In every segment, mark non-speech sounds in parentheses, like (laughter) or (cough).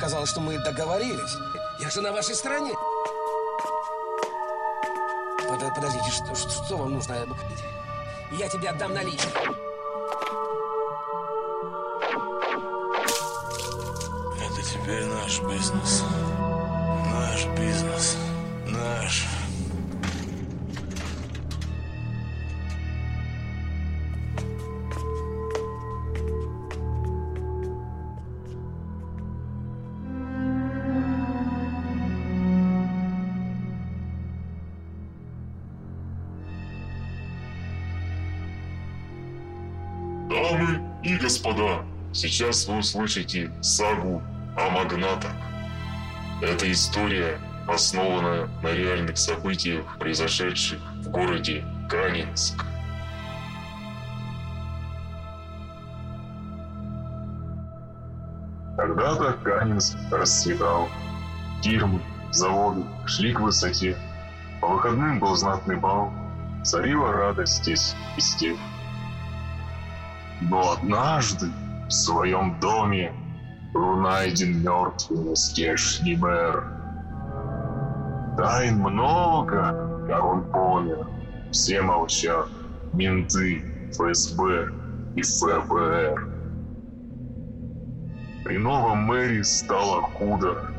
Казалось, что мы договорились. Я же на вашей стороне. Под- Подождите, что, что вам нужно? Я тебе отдам наличные. Это теперь наш бизнес. Сейчас вы услышите сагу о магнатах. Эта история, основанная на реальных событиях, произошедших в городе Канинск. Когда-то Канинск расцветал. Фирмы, заводы шли к высоте. По выходным был знатный бал. Царила радость здесь везде. Но однажды в своем доме был найден мертвым здешний мэр. Тайн много, как он помер. Все молчат. Менты, ФСБ и ФБР. При новом мэре стало худо.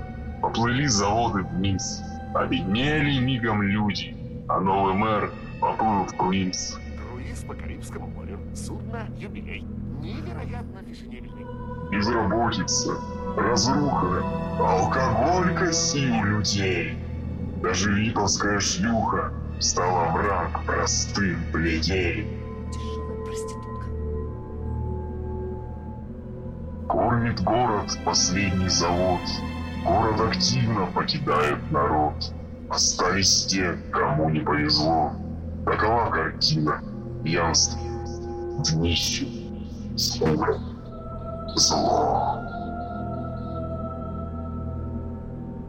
Поплыли заводы вниз. Обеднели мигом люди. А новый мэр поплыл в круиз. Круиз по Карибскому морю. Судно «Юбилей». Невероятно фешенебельный. Безработица, разруха, алкоголь косил людей. Даже липовская шлюха стала враг простым пледей. Дешевая проститутка. Кормит город последний завод. Город активно покидает народ. Остались те, кому не повезло. Такова картина пьянства, днище, скука, зло.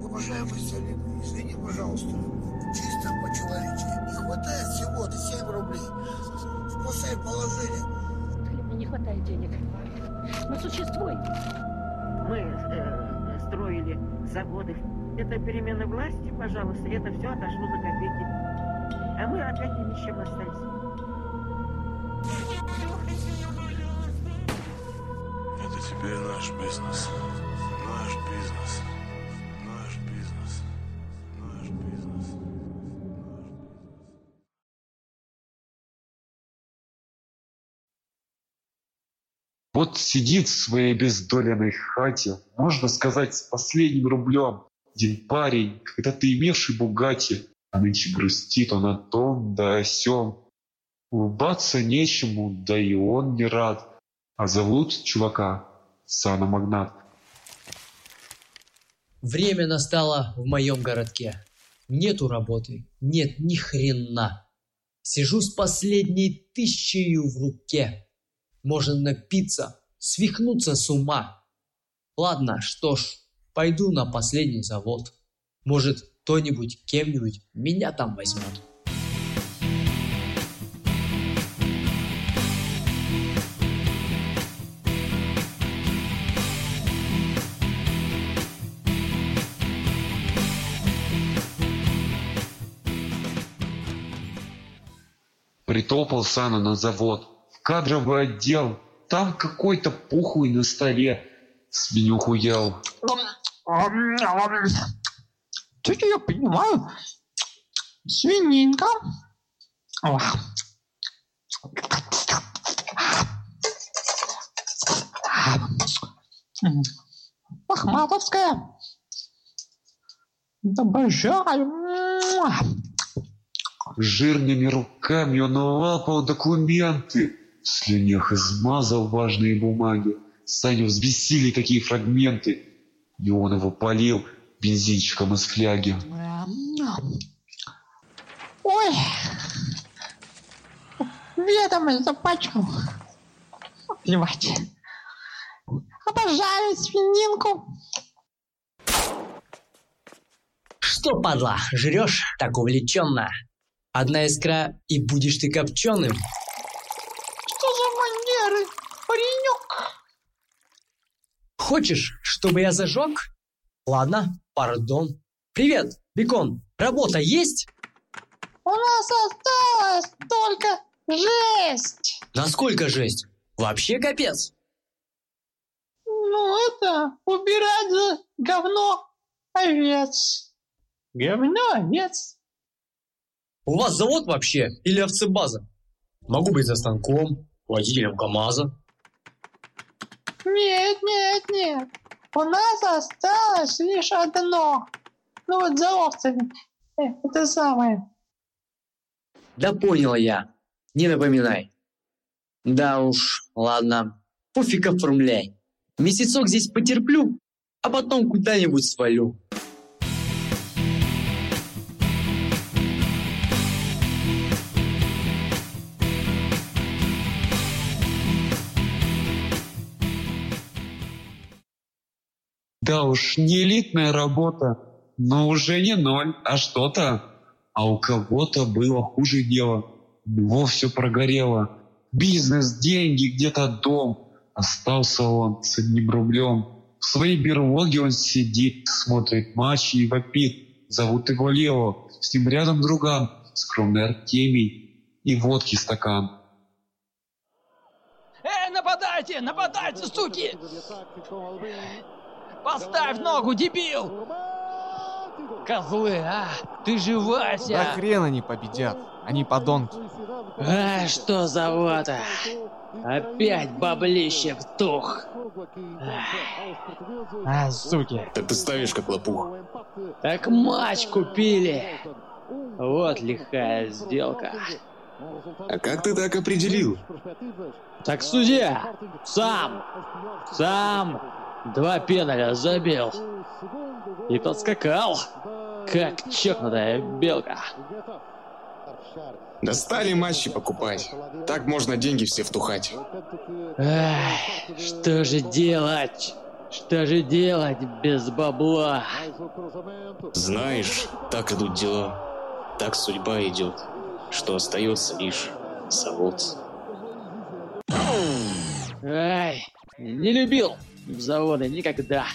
Уважаемый Солидный, извини, пожалуйста, чисто по-человечески. Не хватает всего-то 7 рублей. Спасай положение. Мне не хватает денег. Но существуй. Мы э, строили заводы. Это перемена власти, пожалуйста, это все отошло за копейки. А мы опять ни с чем остались. Теперь наш бизнес. Наш бизнес. Наш бизнес. Наш бизнес. Вот сидит в своей бездоленной хате, можно сказать, с последним рублем. Один парень, когда-то имевший Бугати, а нынче грустит он о том да о сём. Улыбаться нечему, да и он не рад. А зовут чувака Сана-магнат. Время настало в моем городке. Нету работы, нет ни хрена. Сижу с последней тысячей в руке. Можно напиться, свихнуться с ума. Ладно, что ж, пойду на последний завод. Может, кто-нибудь, кем-нибудь меня там возьмет. Притопал Сана на завод, в кадровый отдел. Там какой-то пухлый на столе. Свинюху ел. Что-то я понимаю. Свининка. Ох. Ахматовская. Обожаю. Жирными руками он лапал документы. В слюнях измазал важные бумаги. Саню взбесили такие фрагменты. И он его полил бензинчиком из фляги. Ой. Ведомость запачкал. Плевать. Обожаю свининку. Что, падла, жрешь так увлеченно? Одна искра, и будешь ты копченым. Что за манеры, паренек? Хочешь, чтобы я зажег? Ладно, пардон. Привет, Бекон, работа есть? У нас осталось только жесть. Насколько жесть? Вообще капец. Ну это убирать за говно овец. Говно овец. У вас завод вообще или овцебаза? Могу быть за станком, водителем КамАЗа. Нет, нет, нет. У нас осталось лишь одно. Ну вот за овцами. Э, это самое. Да понял я. Не напоминай. Да уж, ладно. Пофиг оформляй. Месяцок здесь потерплю, а потом куда-нибудь свалю. Да уж, не элитная работа, но уже не ноль, а что-то. А у кого-то было хуже дело. У него все прогорело. Бизнес, деньги, где-то дом. Остался он с одним рублем. В своей берлоге он сидит, смотрит матчи и вопит. Зовут его Лео. С ним рядом друган, скромный Артемий. И водки стакан. Эй, нападайте, нападайте, суки! Поставь ногу, дебил! Козлы, а? Ты же Вася! Да хрен они победят. Они подонки. А, что за вода? Опять баблище втух. А, суки. Так ты ставишь как лопух. Так матч купили. Вот лихая сделка. А как ты так определил? Так судья, сам, сам два пеналя забил. И подскакал, как чокнутая белка. Достали матчи покупать. Так можно деньги все втухать. Эх, что же делать? Что же делать без бабла? Знаешь, так идут дела. Так судьба идет, что остается лишь завод. Ай, не любил заводы никогда.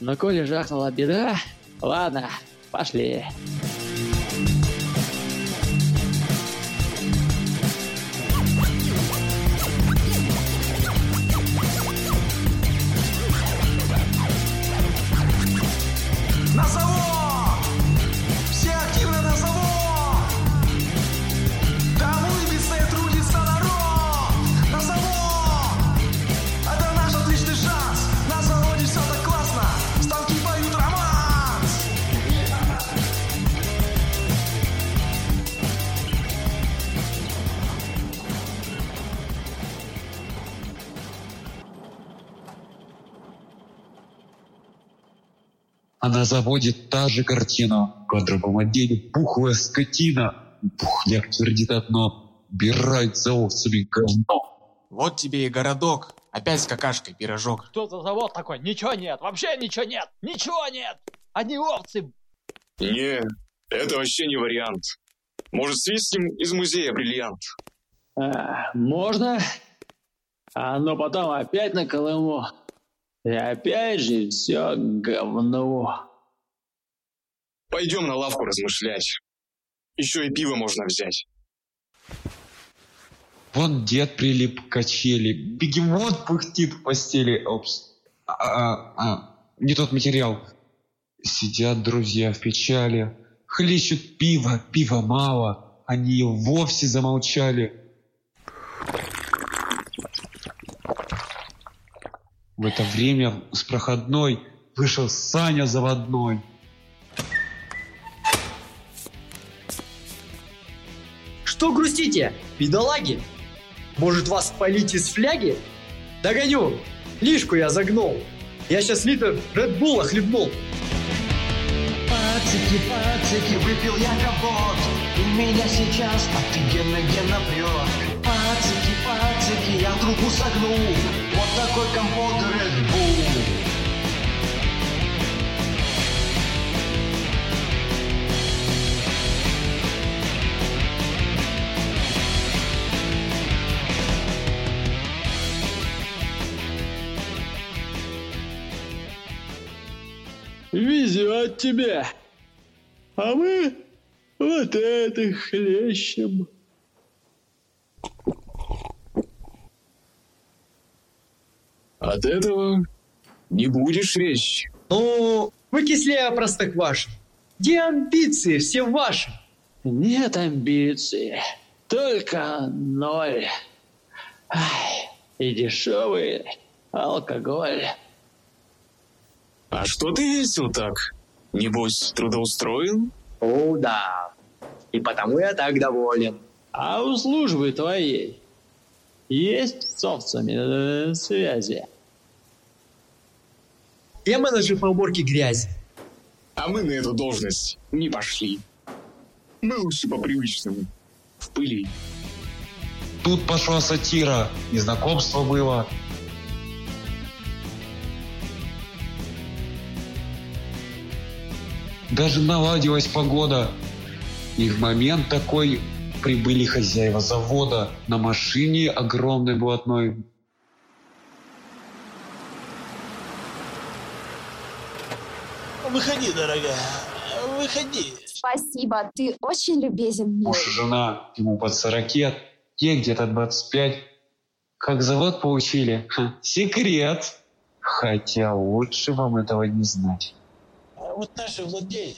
Но коли жахнула беда, ладно, пошли. На на заводе та же картина. В кадровом отделе пухлая скотина. Пухляк твердит одно. Бирать за овцами говно. Вот тебе и городок. Опять с какашкой пирожок. Что за завод такой? Ничего нет, вообще ничего нет, ничего нет. Одни овцы. Не, это вообще не вариант. Может, свистнем из музея бриллиант? А, можно? А но потом опять на Колыму. И опять же все говно. Пойдем на лавку размышлять. Еще и пиво можно взять. Вон дед прилип к качели. Бегемот пыхтит в постели. Опс. А, а, а, не тот материал. Сидят друзья в печали. Хлещут пиво, пива мало. Они вовсе замолчали. В это время с проходной вышел Саня заводной. Что грустите, бедолаги? Может вас полить из фляги? Догоню! Лишку я загнул. Я сейчас литр Редбула хлебнул. Пацики, пацики, выпил я капот И меня сейчас офигенно-генно прет Пацики, пацики, я трубу согнул Вот такой компот Red Bull Везет тебе. А мы вот это хлещем. От этого не будешь речь. Ну, вы кислее простокваши. Где амбиции? Все ваши. Нет амбиций, только ноль. Ай, и дешевый алкоголь. А что ты весел так? Небось, трудоустроен? О, да. И потому я так доволен. А у службы твоей есть с овцами э, связи? Я менеджер по уборке грязи. А мы на эту должность не пошли. Мы лучше по привычному. В пыли. Тут пошла сатира, и знакомство было. Даже наладилась погода. И в момент такой прибыли хозяева завода на машине огромной блатной. Выходи, дорогая, выходи. Спасибо, ты очень любезен. Муж и жена, ему под 40, ей где-то 25. Как завод получили? Ха, секрет. Хотя лучше вам этого не знать. А вот наши владения.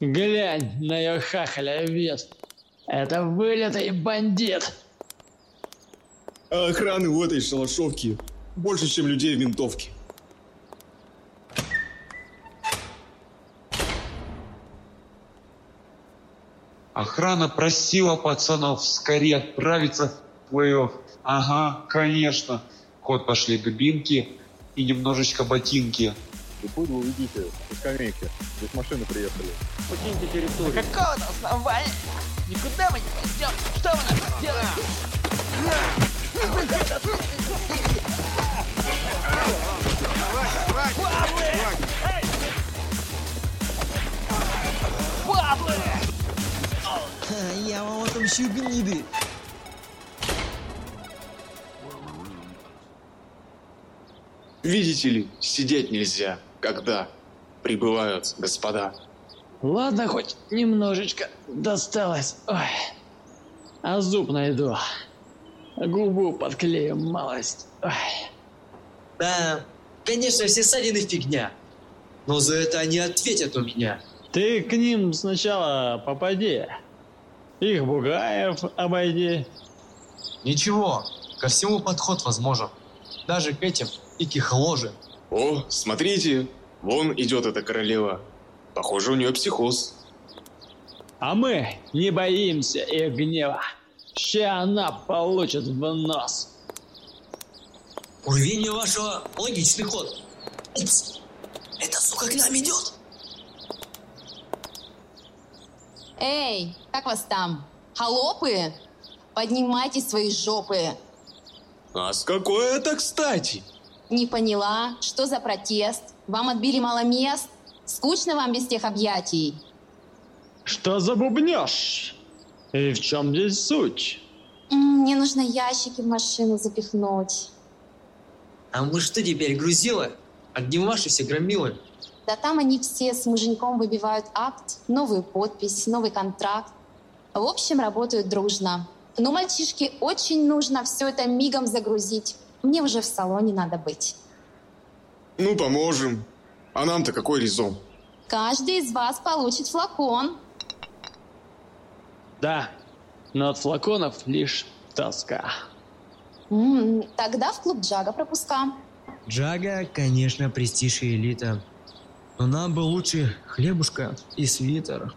Глянь на ее хахаля вес. Это вылитый бандит. А охраны у этой шалашовки больше, чем людей в винтовке. Охрана просила пацанов скорее отправиться в плей-офф. Ага, конечно. Ход пошли дубинки и немножечко ботинки. И пусть вы увидите со скамейки. Здесь машины приехали. Покиньте территорию. Какого-то основания? Никуда мы не пойдем. Что вы нас делаете? Паблы! Я вам отомщу, гниды. Видите ли, сидеть нельзя, когда прибывают господа. Ладно, хоть немножечко досталось. Ой. А зуб найду. Губу подклею малость. Ой. Да, конечно, все ссадины фигня. Но за это они ответят у меня. Ты к ним сначала попади. Их Бугаев обойди. Ничего, ко всему подход возможен. Даже к этим и к их ложе. О, смотрите, вон идет эта королева. Похоже, у нее психоз. А мы не боимся их гнева. Ща она получит в нос. Уровень вашего логичный ход. Упс, эта сука к нам идет. Эй, как вас там? Холопы? Поднимайте свои жопы. А с какой это кстати? Не поняла, что за протест? Вам отбили мало мест? Скучно вам без тех объятий? Что за бубнёж? И в чем здесь суть? Мне нужно ящики в машину запихнуть. А мы что теперь, грузила? А где ваши все громилы? Да там они все с муженьком выбивают акт, новую подпись, новый контракт. В общем, работают дружно. Но мальчишке очень нужно все это мигом загрузить. Мне уже в салоне надо быть. Ну, поможем. А нам-то какой резон? Каждый из вас получит флакон. Да, но от флаконов лишь тоска. М, Тогда в клуб Джага пропуска. Джага, конечно, престиж и элита. Но нам бы лучше хлебушка и свитер.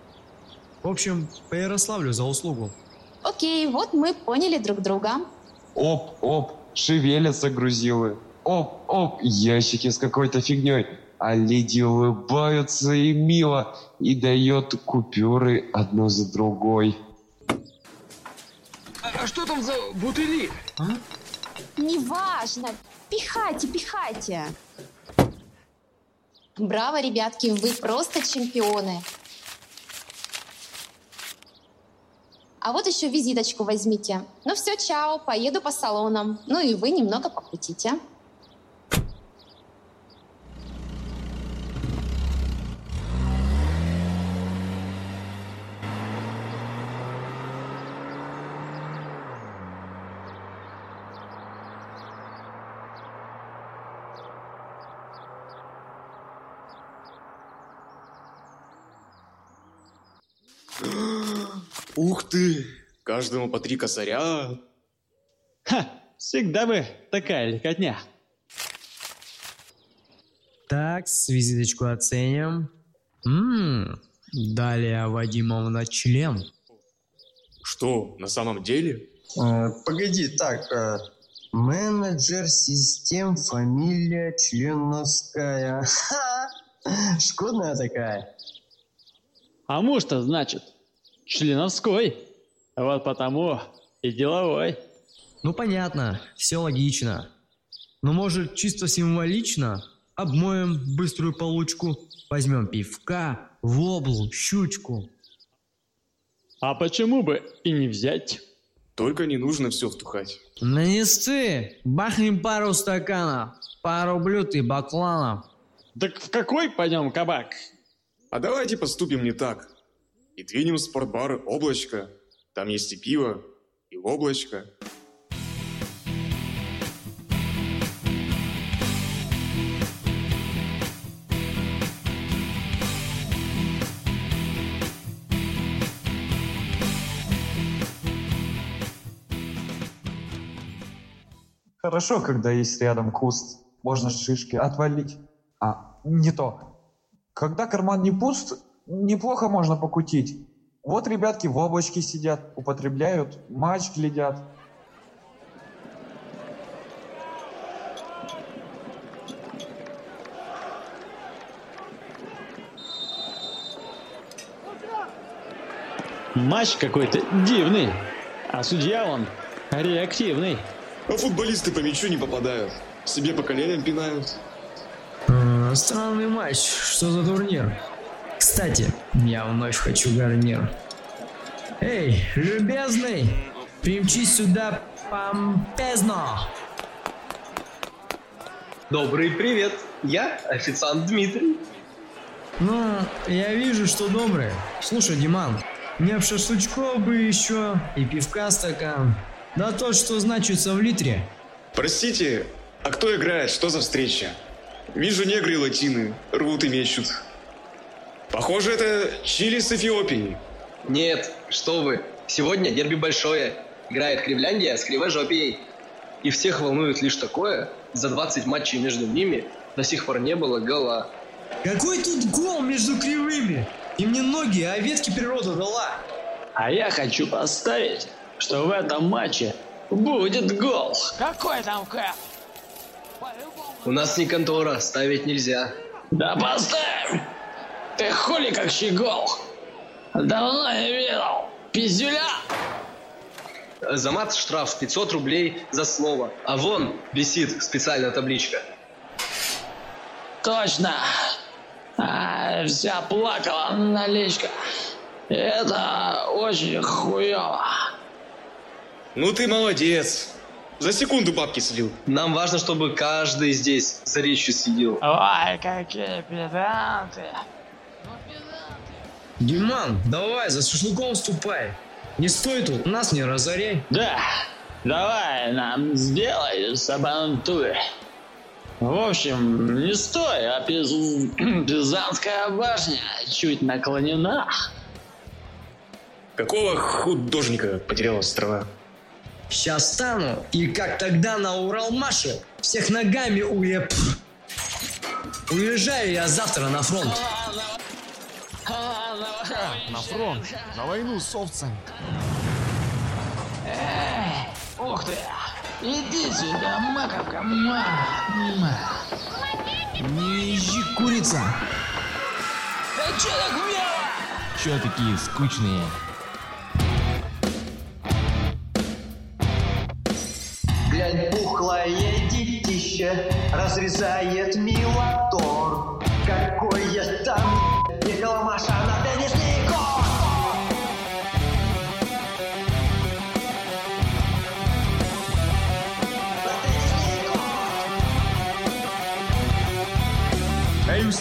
В общем, по Ярославлю за услугу. Окей, вот мы поняли друг друга. Оп, оп, шевелятся грузилы. Оп, оп, ящики с какой-то фигней. А леди улыбаются и мило, и дает купюры одну за другой. А что там за бутыли? А? Неважно. Пихайте, пихайте. Браво, ребятки, вы просто чемпионы. А вот еще визиточку возьмите. Ну все, чао, поеду по салонам. Ну и вы немного покрутите. Ух ты! Каждому по три косаря. Ха! Всегда бы такая легкотня. Так, визиточку оценим. Ммм, далее Вадимовна член. Что, на самом деле? А, Э, погоди, так, э, менеджер систем, фамилия членовская. (laughs) Ха! Шкодная такая. А муж-то, значит, членовской. Вот потому и деловой. Ну понятно, все логично. Но может чисто символично обмоем быструю получку, возьмем пивка, воблу, щучку. А почему бы и не взять? Только не нужно все втухать. Нанести, бахнем пару стаканов, пару блюд и бакланов. Так в какой пойдем кабак? А давайте поступим не так. И двинем в спортбар «Облачко». Там есть и пиво, и облачко. Хорошо, когда есть рядом куст. Можно шишки отвалить. А, не то. Когда карман не пуст, неплохо можно покутить. Вот ребятки в облачке сидят, употребляют, матч глядят. Матч какой-то дивный. А судья он реактивный. А футболисты по мячу не попадают. Себе по коленям пинают. Э, Странный матч. Что за турнир? Кстати, я вновь хочу гарнир. Эй, любезный, примчись сюда помпезно. Добрый привет. Я официант Дмитрий. Ну, я вижу, что добрый. Слушай, Диман, мне в шашлычков бы еще и пивка стакан. Да то, что значится в литре. Простите, а кто играет? Что за встреча? Вижу негры и латины, рвут и мечут. Похоже, это Чили с Эфиопией. Нет, что вы. Сегодня дерби большое. Играет Кривляндия с Кривожопией. И всех волнует лишь такое. За 20 матчей между ними до сих пор не было гола. Какой тут гол между кривыми? И мне ноги, а ветки природа дала. А я хочу поставить, что в этом матче будет гол. Какой там кэп? У нас не контора, ставить нельзя. Да поставь! Ты хули как щегол? Давно не видел. Пиздюля! За мат штраф 500 рублей за слово. А вон висит специальная табличка. Точно. А, вся плакала наличка. Это очень хуево. Ну ты молодец. За секунду бабки слил. Нам важно, чтобы каждый здесь за речью следил. Ой, какие педанты. Диман, давай, за шашлыком ступай. Не стой тут, нас не разоряй. Да, давай нам сделай сабантуй. В общем, не стой, а пиз... (clears throat) Пизанская башня чуть наклонена. Какого художника потерял острова? Сейчас стану, и как тогда на Уралмаше, всех ногами уеб... Уезжаю я завтра на фронт. На фронт, на войну с овцами. Эй, ух ты! Иди сюда, маковка, ма, ма. Не езжи, курица! Да чё так мело? Чё такие скучные? Глянь, пухлое детище разрезает милотор.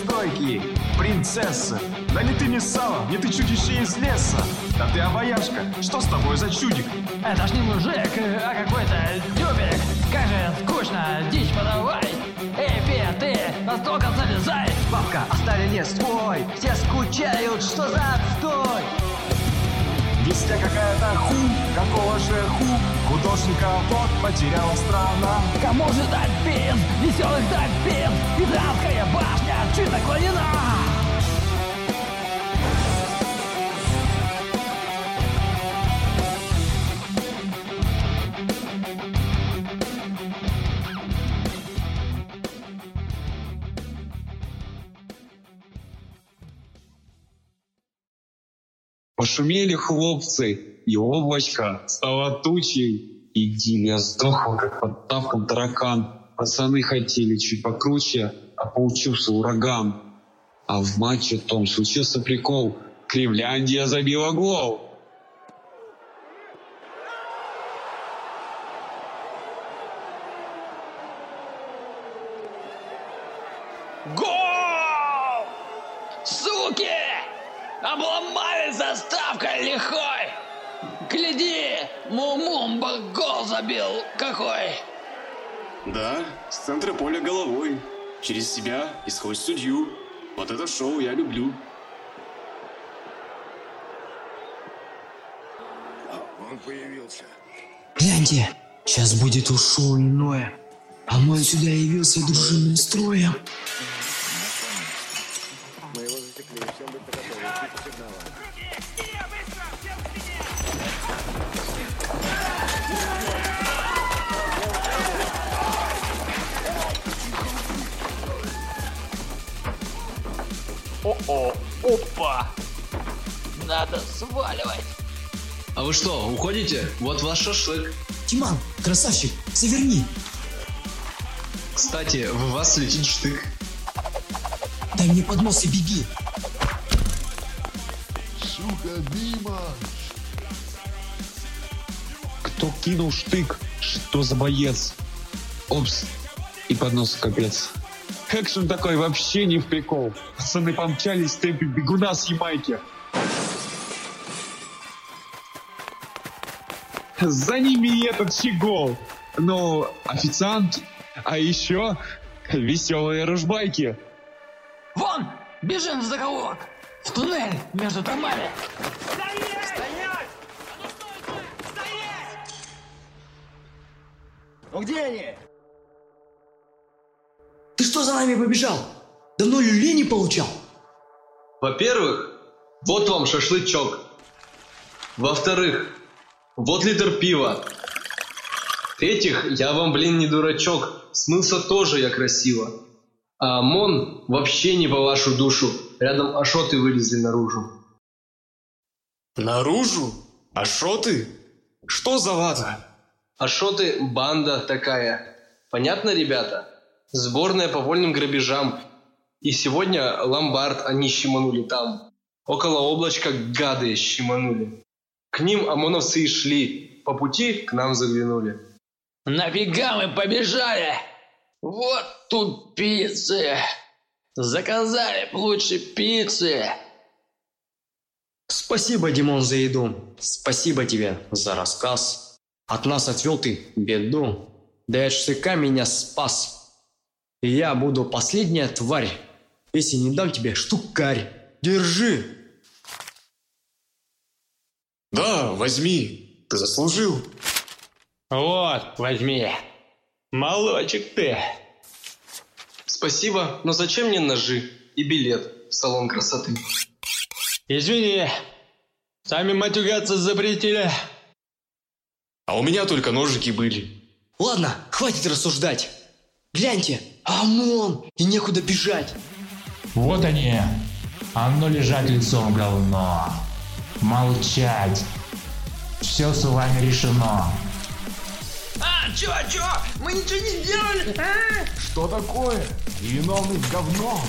Стройки, принцесса. Да не ты не сало, не ты чудище из леса. Да ты обаяшка, что с тобой за чудик? Это ж не мужик, а какой-то дюбик. Как же скучно, дичь подавай. Эй, Пе, ты, на стол залезай. Бабка, остави лес твой, все скучают, что за отстой? Везде какая-то ху, какого же ху Художника вот потеряла страна Кому же дать бин, веселых дать бин Петровская башня чуть Пошумели хлопцы, и облачко стало тучей. И Диля сдохла, как под тавком таракан. Пацаны хотели чуть покруче, получился ураган. А в матче том случился прикол. Кривляндия забила гол. Гол! Суки! Обломали заставкой лихой! Гляди, Мумумба гол забил какой! Да, с центра поля головой. Через себя и сквозь судью. Вот это шоу я люблю. Он появился. Гляньте, сейчас будет уж шоу иное. А мы сюда явился дружинным строем. Сваливать! А вы что, уходите? Вот ваш шашлык. Тиман, красавчик, заверни. Кстати, в вас летит штык. Дай мне поднос и беги. Сука, Дима! Кто кинул штык? Что за боец? Опс. И поднос капец. Экшен такой вообще не в прикол. Пацаны помчались в темпе бегуна с Ямайки. За ними этот щегол. Ну, официант. А еще веселые ружбайки. Вон! Бежим в закоулок! В туннель между домами! Ну где они? Ты что за нами побежал? Давно люлей не получал? Во-первых, вот вам шашлычок. Во-вторых, вот литр пива. В-третьих, я вам, блин, не дурачок. Смылся тоже я красиво. А ОМОН вообще не по вашу душу. Рядом ашоты вылезли наружу. Наружу? А шо ты? Что за вата? Ашоты – банда такая. Понятно, ребята? Сборная по вольным грабежам. И сегодня ломбард они щеманули там. Около облачка гады щеманули. К ним ОМОНовцы и шли. По пути к нам заглянули. Нафига мы побежали? Вот тупицы! Заказали б лучше пиццы! Спасибо, Димон, за еду. Спасибо тебе за рассказ. От нас отвел ты беду. Да от штыка меня спас. И я буду последняя тварь, если не дам тебе штукарь. Держи. Да, возьми. Ты заслужил. Вот, возьми. Молочек ты. Спасибо, но зачем мне ножи и билет в салон красоты? Извини, сами матюгаться запретили. А у меня только ножики были. Ладно, хватит рассуждать. Гляньте, ОМОН, и некуда бежать. Вот они. Ну лежать лицом в говно. Молчать. Все с вами решено. А, чё, чё? Мы ничего не сделали! А? Что такое? Невиновный в говно.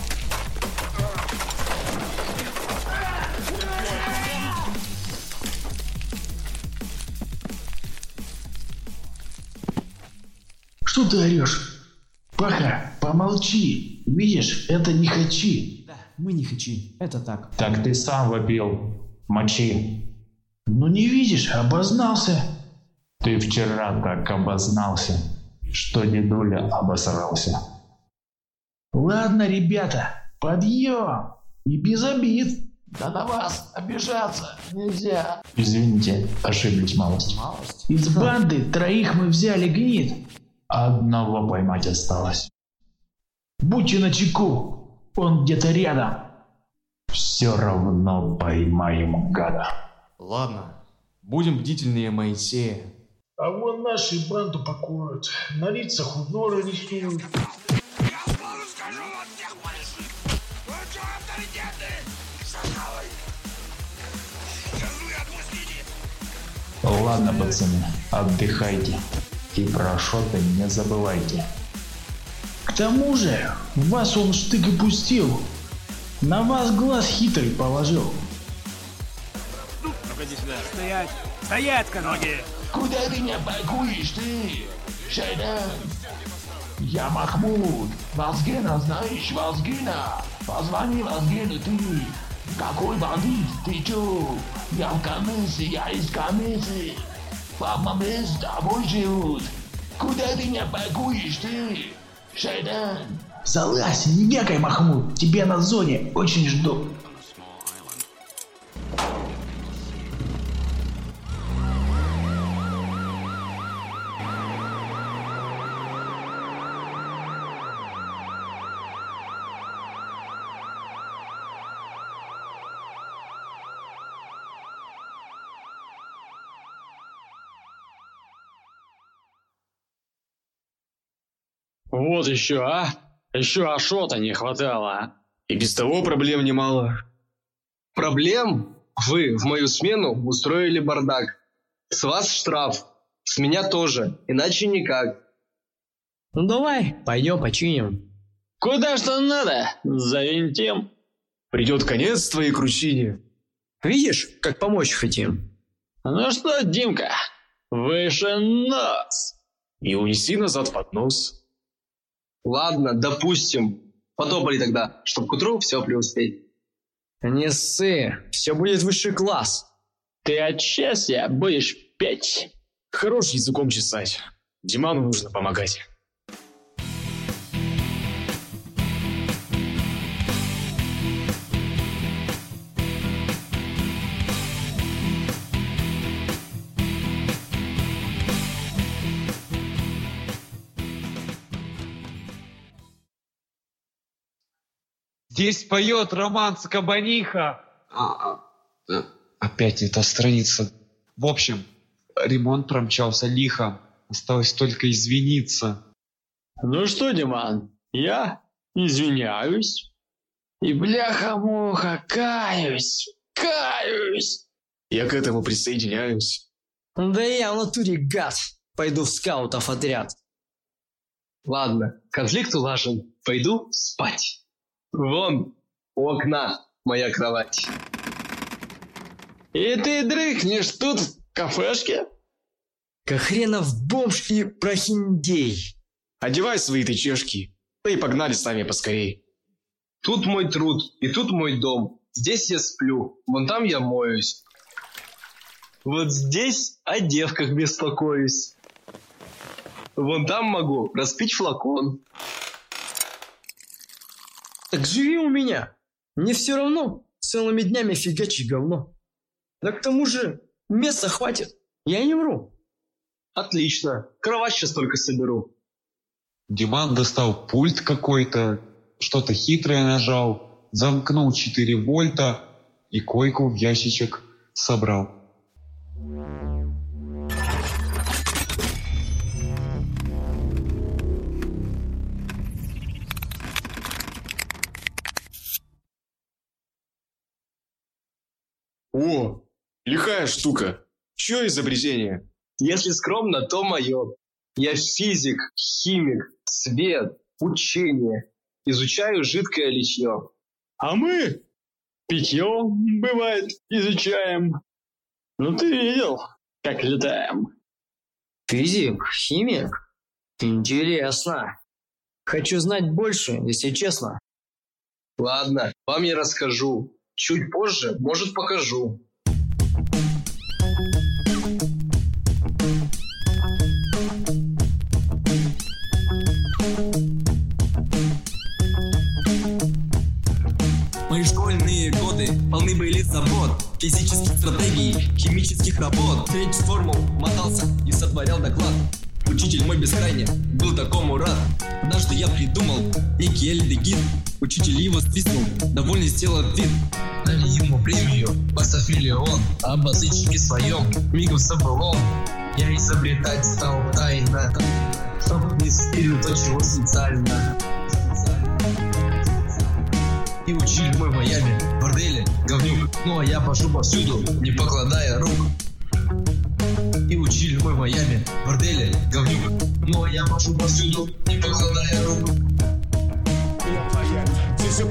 Что ты орешь? Паха, помолчи. Видишь, это не хачи. Да, мы не хачи. Это так. Так ты сам вопил. Мочи. Ну не видишь, обознался. Ты вчера так обознался, что дедуля обосрался. Ладно, ребята, подъем. И без обид. Да на вас обижаться нельзя. Извините, ошиблись малость. Малость? Из банды троих мы взяли гнид. Одного поймать осталось. Будьте начеку, он где-то рядом. Все равно поймаем гада. Ладно, будем бдительнее Моисея. А вон наши банду пакуют, на лицах узоры рисуют. Ладно, пацаны, отдыхайте. И про шоты не забывайте. К тому же, вас он штык и пустил. На вас глаз хитрый положил. Ну-ка иди сюда. Стоять! Стоять, ноги! Куда ты меня пакуешь, ты? Шайдан! Я Махмуд. Вазгена, знаешь Вазгена? Позвони Вазгену, ты. Какой бандит? Ты чё? Я в комиссии, я из комиссии. Папа без тобой живут. Куда ты меня пакуешь, ты? Шайдан! Залазь, не бегай, Махмуд. Тебя на зоне очень ждут. Вот еще, а? Еще Ашота не хватало, а? И без того проблем немало. Проблем? Вы в мою смену устроили бардак. С вас штраф. С меня тоже. Иначе никак. Ну давай, пойдем починим. Куда что надо? Завинтим. Придет конец твоей кручине. Видишь, как помочь хотим? Ну что, Димка, выше нос. И унеси назад под нос. Ладно, допустим. Потопали тогда, чтоб к утру все преуспеть. Не ссы, все будет высший класс. Ты от счастья будешь петь. Хорош языком чесать. Диману нужно помогать. Здесь поет романс Кабаниха. А, а, опять эта страница. В общем, ремонт промчался лихо. Осталось только извиниться. Ну что, Диман, я извиняюсь. И бляха-муха, каюсь, каюсь. Я к этому присоединяюсь. Да я в натуре гад. Пойду в скаутов отряд. Ладно, конфликт улажен. Пойду спать. Вон, у окна моя кровать. И ты дрыхнешь тут, в кафешке? Как хренов бомж и прохиндей. Одевай свои ты чешки. Да и погнали с нами поскорей. Тут мой труд, и тут мой дом. Здесь я сплю, вон там я моюсь. Вот здесь о девках беспокоюсь. Вон там могу распить флакон. Так живи у меня. Мне все равно целыми днями фигачи говно. Да к тому же места хватит. Я не вру. Отлично. Кровать сейчас только соберу. Диман достал пульт какой-то, что-то хитрое нажал, замкнул 4 вольта и койку в ящичек собрал. О, лихая штука. Чье изобретение? Если скромно, то мое. Я физик, химик, свет, учение. Изучаю жидкое личье. А мы питье, бывает, изучаем. Ну ты видел, как летаем. Физик, химик? Интересно. Хочу знать больше, если честно. Ладно, вам я расскажу. Чуть позже, может, покажу. Мои школьные годы полны были забот Физических стратегий, химических работ. Треть формул, мотался и сотворял доклад. Учитель мой бескрайне был такому рад. Однажды я придумал некий эльдегид. Учитель его свистнул, довольный сделал вид Дали ему премию, поставь миллион А базычке своем мигом собрал он Я изобретать стал тайно Чтоб не спирил то, чего специально и учили мой в Майами, борделе, говнюк. Ну а я пошел повсюду, не покладая рук. И учили мой в Майами, борделе, говнюк. Ну а я пошел повсюду, не покладая рук. Здесь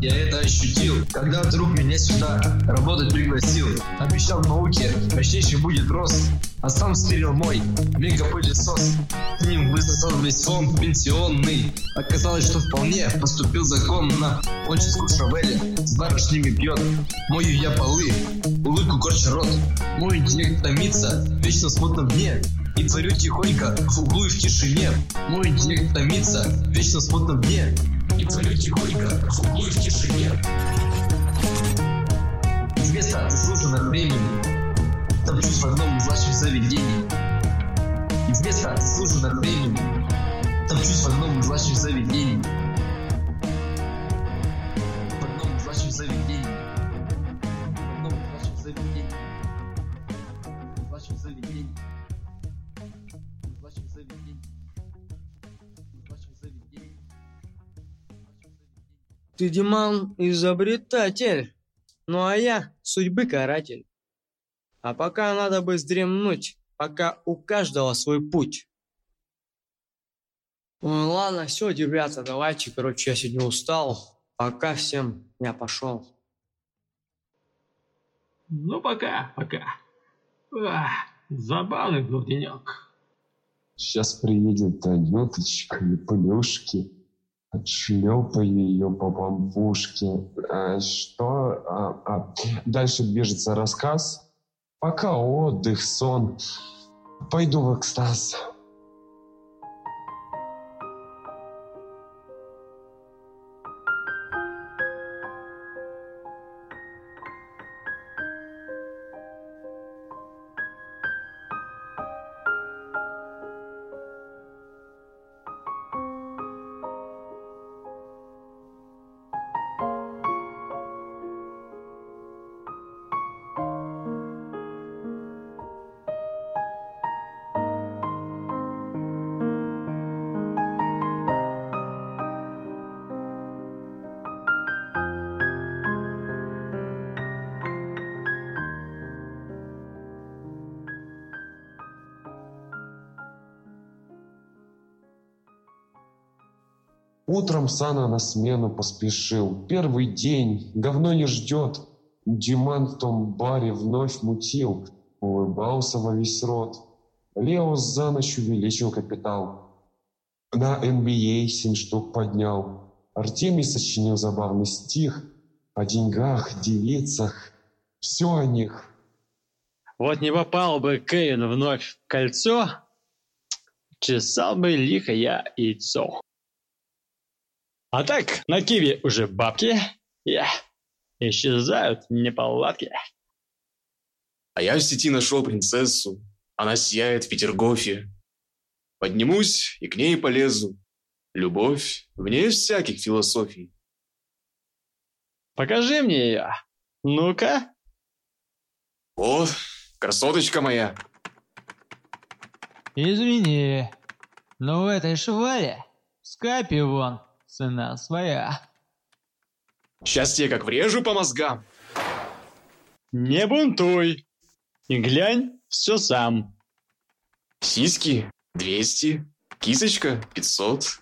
я это ощутил Когда вдруг меня сюда работать пригласил. Обещал науке, мощнейший будет рост. А сам стырил мой мегапылесос С ним высосал весь фонд пенсионный. Оказалось, что вполне поступил законно. Он сейчас куршавели с барышнями пьет. Мою я полы, улыбку корча рот. Мой интеллект томится вечно смутном дне. И творю тихонько в углу и в тишине. Мой интеллект томится вечно смутном дне И творю тихонько в в тишине Ты, Диман, изобретатель. Ну а я судьбы каратель. А пока надо бы вздремнуть, пока у каждого свой путь. Ой, ладно, все, ребята, давайте, короче, я сегодня устал. Пока всем, я пошел. Ну, пока, пока. Ах, забавный был денек. Сейчас приедет Анюточка и плюшки. Отшлепаю ее по бамбушке. А, что? А, а. Дальше бежится рассказ. Пока отдых, сон. Пойду в экстаз. Утром Сана на смену поспешил. Первый день, говно не ждет. Диман в том баре вновь мутил, улыбался во весь рот. Лео за ночь увеличил капитал. На NBA семь штук поднял. Артемий сочинил забавный стих о деньгах, девицах, все о них. Вот не попал бы Кейн вновь в кольцо, чесал бы лихо я яйцо. А так, на Киви уже бабки, я, исчезают неполадки. А я в сети нашел принцессу. Она сияет в Петергофе. Поднимусь и к ней полезу. Любовь вне всяких философий. Покажи мне ее. Ну-ка. О, красоточка моя. Извини, но в этой шваре скапи вон цена своя. Сейчас тебе как врежу по мозгам. Не бунтуй. И глянь, все сам. Сиськи 200, кисочка 500.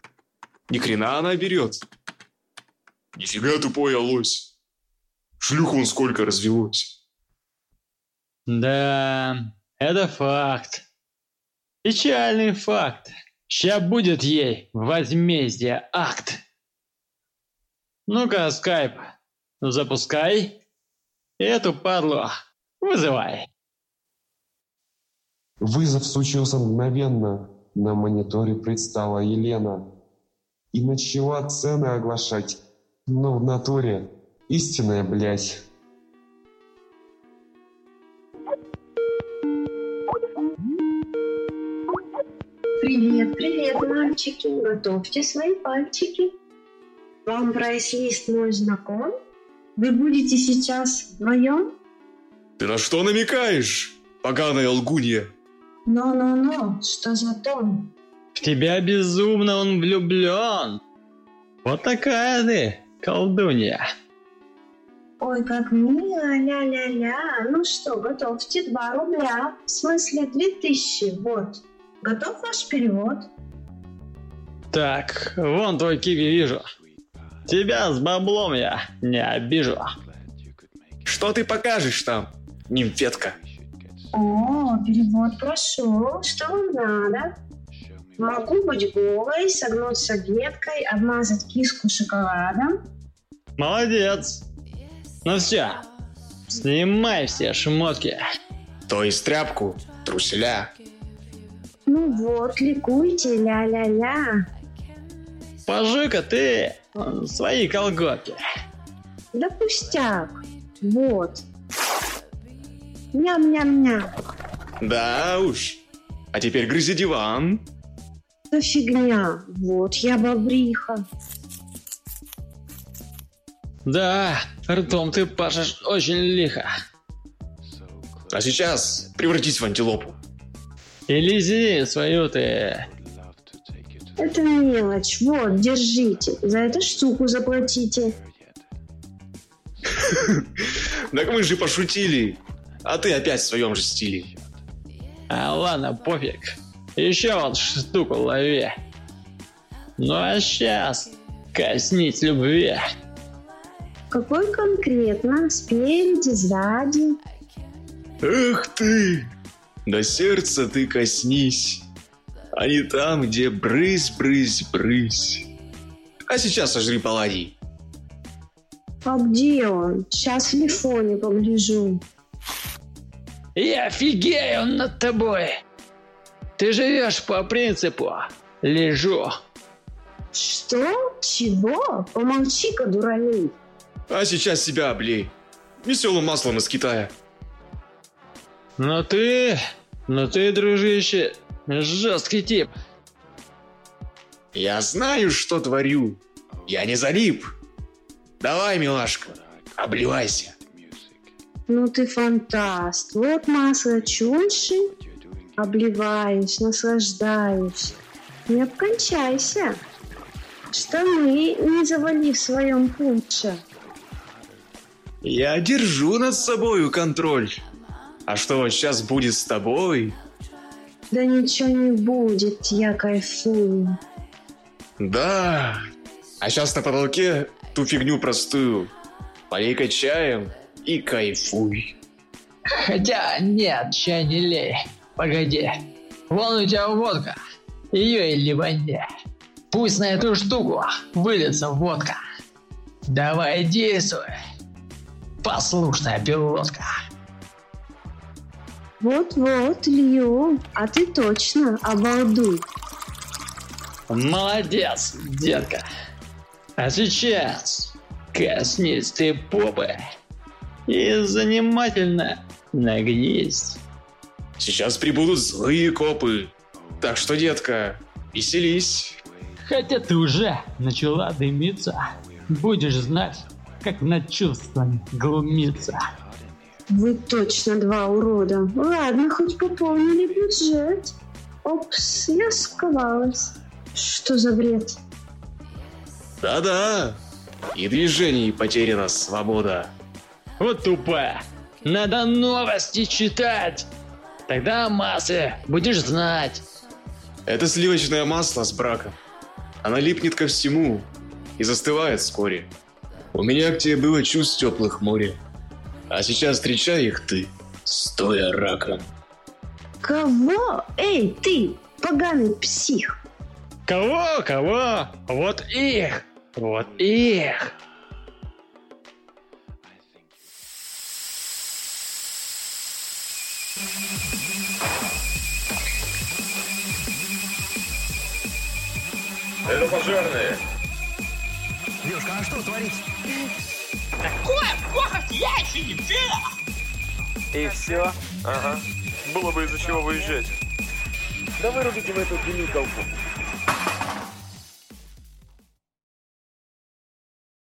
Ни хрена она берет. Нифига тупой лось. Шлюх он сколько развелось. Да, это факт. Печальный факт. Ща будет ей возмездие акт. Ну-ка, скайп, запускай. Эту падлу вызывай. Вызов случился мгновенно. На мониторе предстала Елена. И начала цены оглашать. Ну, в натуре. Истинная, блядь. Привет, привет, мальчики. Готовьте свои пальчики. Вам прайс-лист мой знаком? Вы будете сейчас вдвоем? Ты на что намекаешь, поганая лгунья? Но-но-но, что за тон? В тебя безумно он влюблен. Вот такая ты, колдунья. Ой, как мило, ля-ля-ля. Ну что, готовьте 2 рубля. В смысле 2000, вот. Готов ваш перевод? Так, вон твой киви вижу. Тебя с баблом я не обижу. Что ты покажешь там, нимфетка? О, перевод прошел. Что вам надо? Могу быть голой, согнуться веткой, обмазать киску шоколадом. Молодец. Ну все, снимай все шмотки. То есть тряпку, труселя. Ну вот, ликуйте, ля-ля-ля. Пожи-ка ты свои колготки. Да пустяк. Вот. Ням-ням-ням. Да уж. А теперь грызи диван. Да фигня. Вот я бобриха. Да, ртом ты пашешь очень лихо. А сейчас превратись в антилопу. И лизи свою ты. Это мелочь. Вот, держите. За эту штуку заплатите. Так мы же пошутили. А ты опять в своем же стиле. А ладно, пофиг. Еще вот штуку лови. Ну а сейчас коснись любви. Какой конкретно? Спереди, сзади? Эх ты! До сердца ты коснись, а не там, где брысь, брысь, брысь. А сейчас сожри паладий. А где он? Сейчас в телефоне погляжу. Я офигею над тобой. Ты живешь по принципу «лежу». Что? Чего? Помолчи-ка, дуралей. А сейчас себя облей. Веселым маслом из Китая. Но ты... Но ты, дружище, жесткий тип. Я знаю, что творю. Я не залип. Давай, милашка, обливайся. Ну ты фантаст. Вот масло чунши. Обливаешь, наслаждаешь. Не обкончайся. Штаны не завали в своем пунше. Я держу над собою контроль. А что вот сейчас будет с тобой? Да ничего не будет, я кайфую. Да. А сейчас на потолке ту фигню простую. Полей-ка чаем и кайфуй. Хотя нет, чай не лей. Погоди. Вон у тебя водка. Ее и ливанди. Пусть на эту штуку выльется водка. Давай действуй. Послушная пилотка. Вот-вот, лью. А ты точно обалдуй. Молодец, детка. А сейчас коснись ты попы и занимательно нагнись. Сейчас прибудут злые копы. Так что, детка, веселись. Хотя ты уже начала дымиться, будешь знать, как над чувствами глумиться. Вы точно два урода. Ладно, хоть пополнили бюджет. Опс, я сковалась. Что за бред? Да-да. И движений потеряна свобода. Вот тупая. Надо новости читать. Тогда массы будешь знать. Это сливочное масло с браком. Она липнет ко всему и застывает вскоре. У меня к тебе было чувств теплых море. А сейчас встречай их ты, стоя раком. Кого? Эй, ты, поганый псих! Кого? Кого? Вот их! Вот их! Это пожарные. Девушка, а что творить? Такое плохо в ящике, И все? Ага. Было бы из-за чего выезжать. Да вырубите вы эту пиликалку.